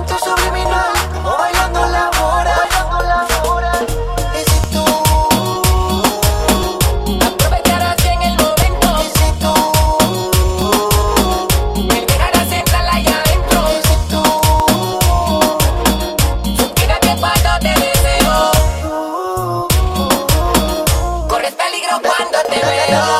Pensamiento subliminal, como bailando la hora. Bailando la hora. Y si tú aprovecharas en el momento. Y si tú me dejaras entrar allá adentro. Y si tú supieras cuando te deseo, corres peligro cuando te veo.